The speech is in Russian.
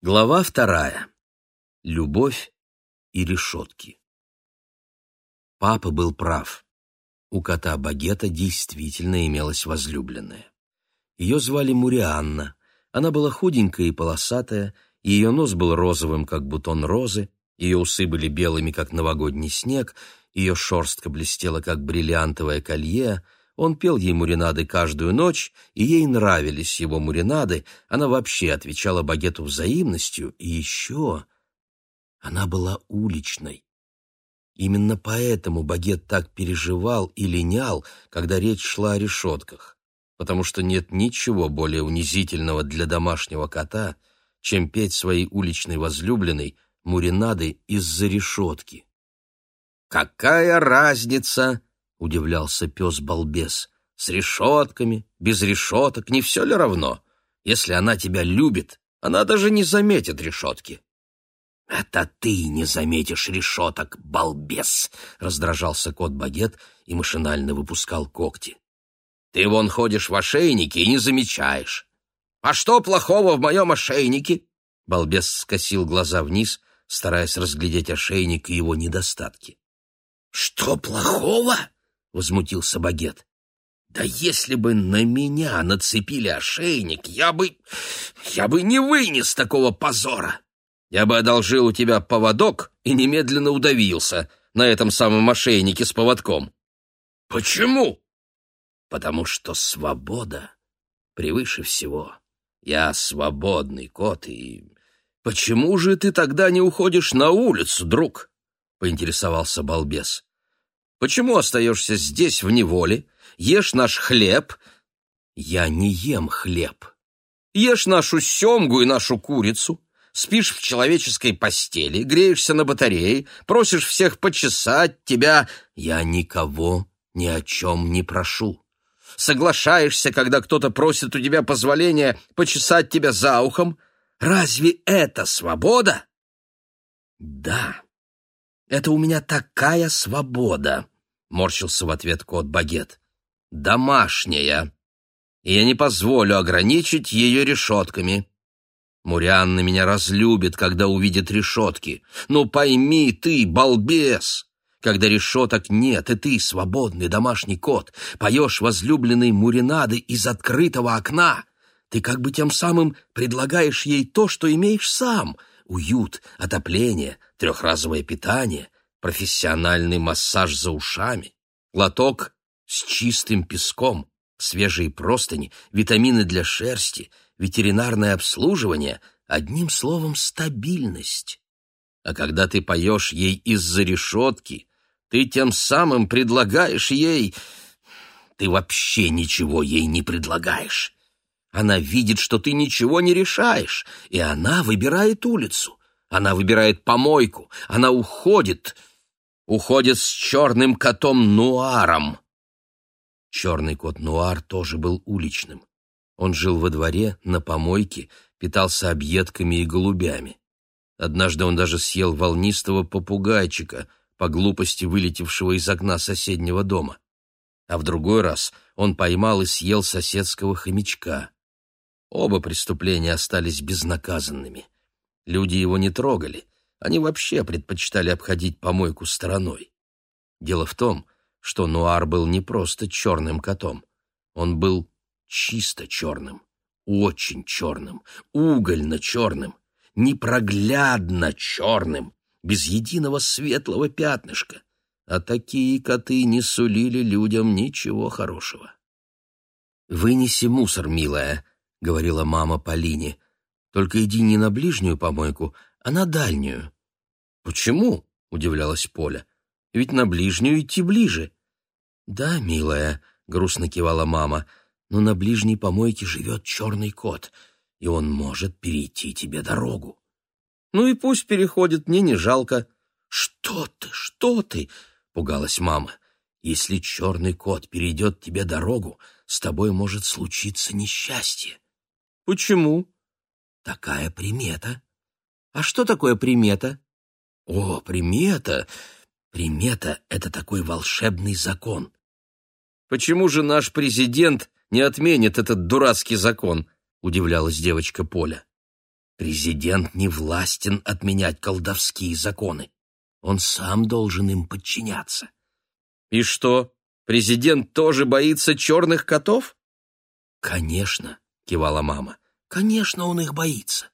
Глава вторая. Любовь и решетки. Папа был прав. У кота Багета действительно имелась возлюбленная. Ее звали Мурианна. Она была худенькая и полосатая, ее нос был розовым, как бутон розы, ее усы были белыми, как новогодний снег, ее шерстка блестела, как бриллиантовое колье — он пел ей муринады каждую ночь, и ей нравились его муринады, она вообще отвечала багету взаимностью, и еще она была уличной. Именно поэтому багет так переживал и линял, когда речь шла о решетках, потому что нет ничего более унизительного для домашнего кота, чем петь своей уличной возлюбленной муринады из-за решетки. «Какая разница?» — удивлялся пес-балбес. «С решетками, без решеток, не все ли равно? Если она тебя любит, она даже не заметит решетки». «Это ты не заметишь решеток, балбес!» — раздражался кот-багет и машинально выпускал когти. «Ты вон ходишь в ошейнике и не замечаешь. А что плохого в моем ошейнике?» Балбес скосил глаза вниз, стараясь разглядеть ошейник и его недостатки. «Что плохого?» — возмутился Багет. «Да если бы на меня нацепили ошейник, я бы... я бы не вынес такого позора! Я бы одолжил у тебя поводок и немедленно удавился на этом самом ошейнике с поводком». «Почему?» «Потому что свобода превыше всего. Я свободный кот, и... Почему же ты тогда не уходишь на улицу, друг?» — поинтересовался балбес. Почему остаешься здесь в неволе? Ешь наш хлеб. Я не ем хлеб. Ешь нашу семгу и нашу курицу. Спишь в человеческой постели, греешься на батарее, просишь всех почесать тебя. Я никого ни о чем не прошу. Соглашаешься, когда кто-то просит у тебя позволения почесать тебя за ухом. Разве это свобода? Да. Это у меня такая свобода, морщился в ответ кот Багет. Домашняя. И я не позволю ограничить ее решетками. Мурианна меня разлюбит, когда увидит решетки. Ну пойми ты, балбес! Когда решеток нет, и ты, свободный домашний кот, поешь возлюбленной Муринады из открытого окна, ты как бы тем самым предлагаешь ей то, что имеешь сам — уют, отопление, трехразовое питание, профессиональный массаж за ушами, лоток с чистым песком, свежие простыни, витамины для шерсти, ветеринарное обслуживание, одним словом, стабильность. А когда ты поешь ей из-за решетки, ты тем самым предлагаешь ей... Ты вообще ничего ей не предлагаешь. Она видит, что ты ничего не решаешь, и она выбирает улицу. Она выбирает помойку, она уходит, уходит с черным котом Нуаром. Черный кот Нуар тоже был уличным. Он жил во дворе, на помойке, питался объедками и голубями. Однажды он даже съел волнистого попугайчика, по глупости вылетевшего из окна соседнего дома. А в другой раз он поймал и съел соседского хомячка. Оба преступления остались безнаказанными. Люди его не трогали, они вообще предпочитали обходить помойку стороной. Дело в том, что Нуар был не просто черным котом. Он был чисто черным, очень черным, угольно черным, непроглядно черным, без единого светлого пятнышка. А такие коты не сулили людям ничего хорошего. «Вынеси мусор, милая», — говорила мама Полине. Только иди не на ближнюю помойку, а на дальнюю. Почему? удивлялась Поля. Ведь на ближнюю идти ближе. Да, милая, грустно кивала мама, но на ближней помойке живет черный кот, и он может перейти тебе дорогу. Ну и пусть переходит, мне не жалко. Что ты, что ты? пугалась мама. Если черный кот перейдет тебе дорогу, с тобой может случиться несчастье. Почему? Такая примета. А что такое примета? О, примета! Примета — это такой волшебный закон. Почему же наш президент не отменит этот дурацкий закон? Удивлялась девочка Поля. Президент не властен отменять колдовские законы. Он сам должен им подчиняться. И что, президент тоже боится черных котов? Конечно, кивала мама. Конечно, он их боится.